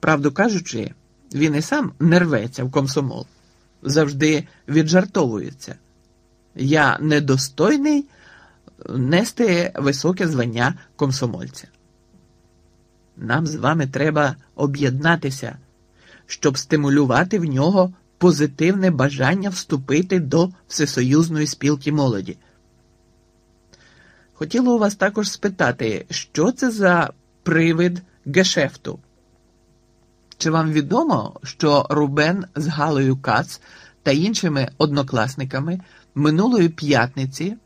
Правду кажучи, він і сам не рветься в комсомол, завжди віджартовується. Я недостойний нести високе звання комсомольця. Нам з вами треба об'єднатися, щоб стимулювати в нього позитивне бажання вступити до Всесоюзної спілки молоді. Хотіла у вас також спитати, що це за привид гешефту? Чи вам відомо, що Рубен з Галою Кац та іншими однокласниками минулої п'ятниці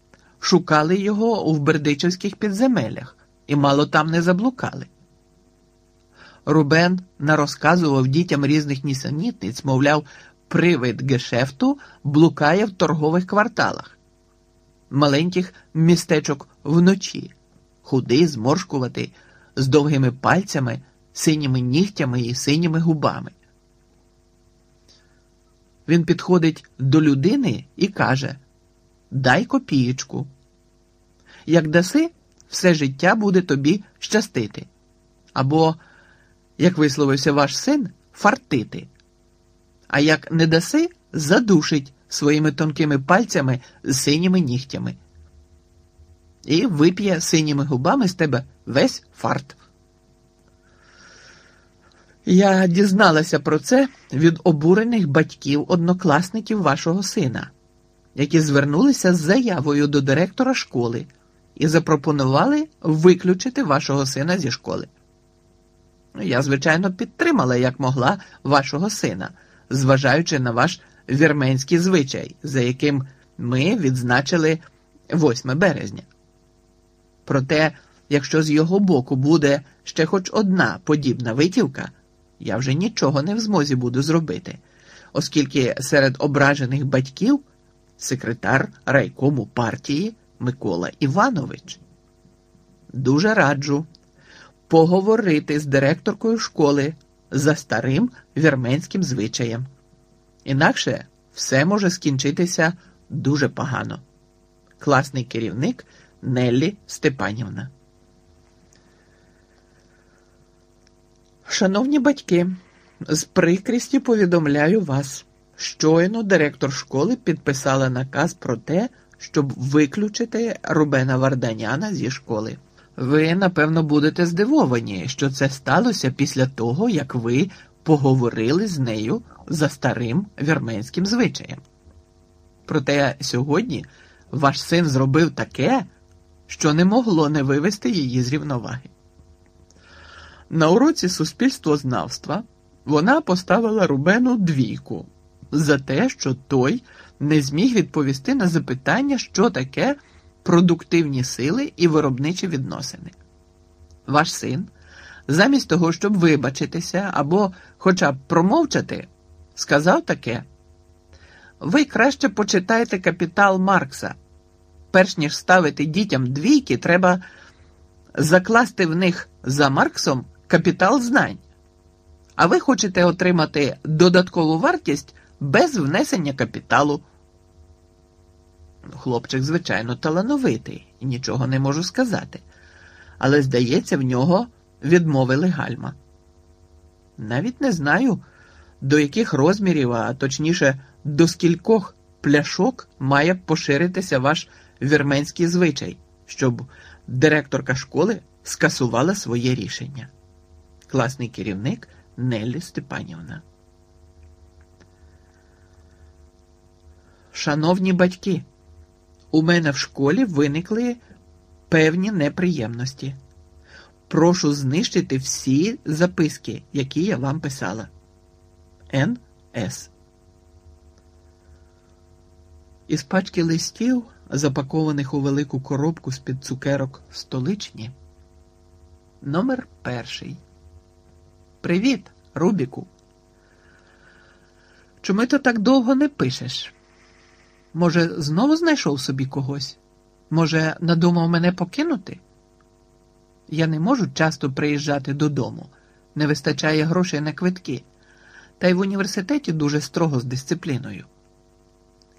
шукали його у Бердичівських підземеллях і мало там не заблукали? Рубен нарозказував дітям різних нісенітниць, мовляв, привид гешефту блукає в торгових кварталах, маленьких містечок вночі, худий, зморшкуватий, з довгими пальцями, синіми нігтями і синіми губами. Він підходить до людини і каже: Дай копієчку. Як даси, все життя буде тобі щастити. Або, як висловився ваш син, фартити. А як не даси, задушить своїми тонкими пальцями з синіми нігтями. І вип'є синіми губами з тебе весь фарт. Я дізналася про це від обурених батьків однокласників вашого сина, які звернулися з заявою до директора школи і запропонували виключити вашого сина зі школи. Я, звичайно, підтримала як могла вашого сина, зважаючи на ваш вірменський звичай, за яким ми відзначили 8 березня. Проте, якщо з його боку буде ще хоч одна подібна витівка, я вже нічого не в змозі буду зробити, оскільки серед ображених батьків секретар райкому партії Микола Іванович. Дуже раджу поговорити з директоркою школи за старим вірменським звичаєм. Інакше все може скінчитися дуже погано. Класний керівник Неллі Степанівна. Шановні батьки, з прикрістю повідомляю вас, щойно директор школи підписала наказ про те, щоб виключити Рубена Варданяна зі школи. Ви, напевно, будете здивовані, що це сталося після того, як ви поговорили з нею за старим вірменським звичаєм. Проте сьогодні ваш син зробив таке, що не могло не вивести її з рівноваги. На уроці суспільствознавства вона поставила Рубену двійку за те, що той не зміг відповісти на запитання, що таке продуктивні сили і виробничі відносини. Ваш син, замість того, щоб вибачитися або хоча б промовчати, сказав таке: ви краще почитайте капітал Маркса. Перш ніж ставити дітям двійки, треба закласти в них за Марксом капітал знань. А ви хочете отримати додаткову вартість без внесення капіталу. Хлопчик, звичайно, талановитий нічого не можу сказати, але, здається, в нього відмовили гальма. Навіть не знаю, до яких розмірів, а точніше, до скількох пляшок має поширитися ваш вірменський звичай, щоб директорка школи скасувала своє рішення. Класний керівник Неллі Степанівна. Шановні батьки, у мене в школі виникли певні неприємності. Прошу знищити всі записки, які я вам писала. Н.С. Із пачки листів, запакованих у велику коробку з під цукерок столичні. Номер перший. Привіт, Рубіку. Чому ти так довго не пишеш? Може, знову знайшов собі когось? Може, надумав мене покинути? Я не можу часто приїжджати додому, не вистачає грошей на квитки, та й в університеті дуже строго з дисципліною.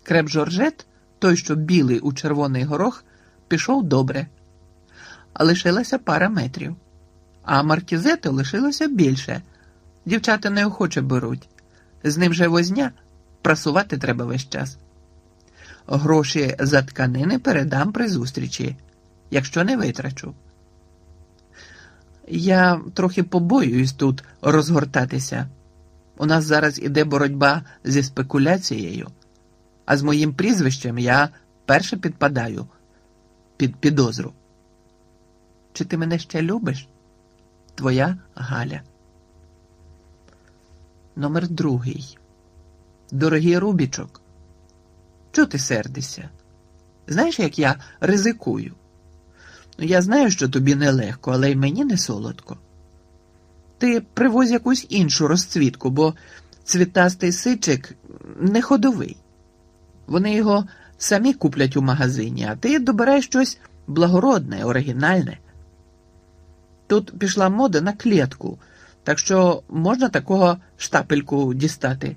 Креп Жоржет, той, що білий у червоний горох, пішов добре, а лишилася пара метрів, а маркізети лишилося більше Дівчата неохоче беруть. З ним же возня, прасувати треба весь час. Гроші за тканини передам при зустрічі, якщо не витрачу. Я трохи побоююсь тут розгортатися. У нас зараз іде боротьба зі спекуляцією, а з моїм прізвищем я перше підпадаю під підозру. Чи ти мене ще любиш? Твоя Галя. Номер другий. Дорогий Рубічок. Чого ти сердишся? Знаєш, як я ризикую? Ну, я знаю, що тобі нелегко, але й мені не солодко. Ти привозь якусь іншу розцвітку, бо цвітастий сичик не ходовий. Вони його самі куплять у магазині, а ти добирай щось благородне, оригінальне. Тут пішла мода на клітку, так що можна такого штапельку дістати.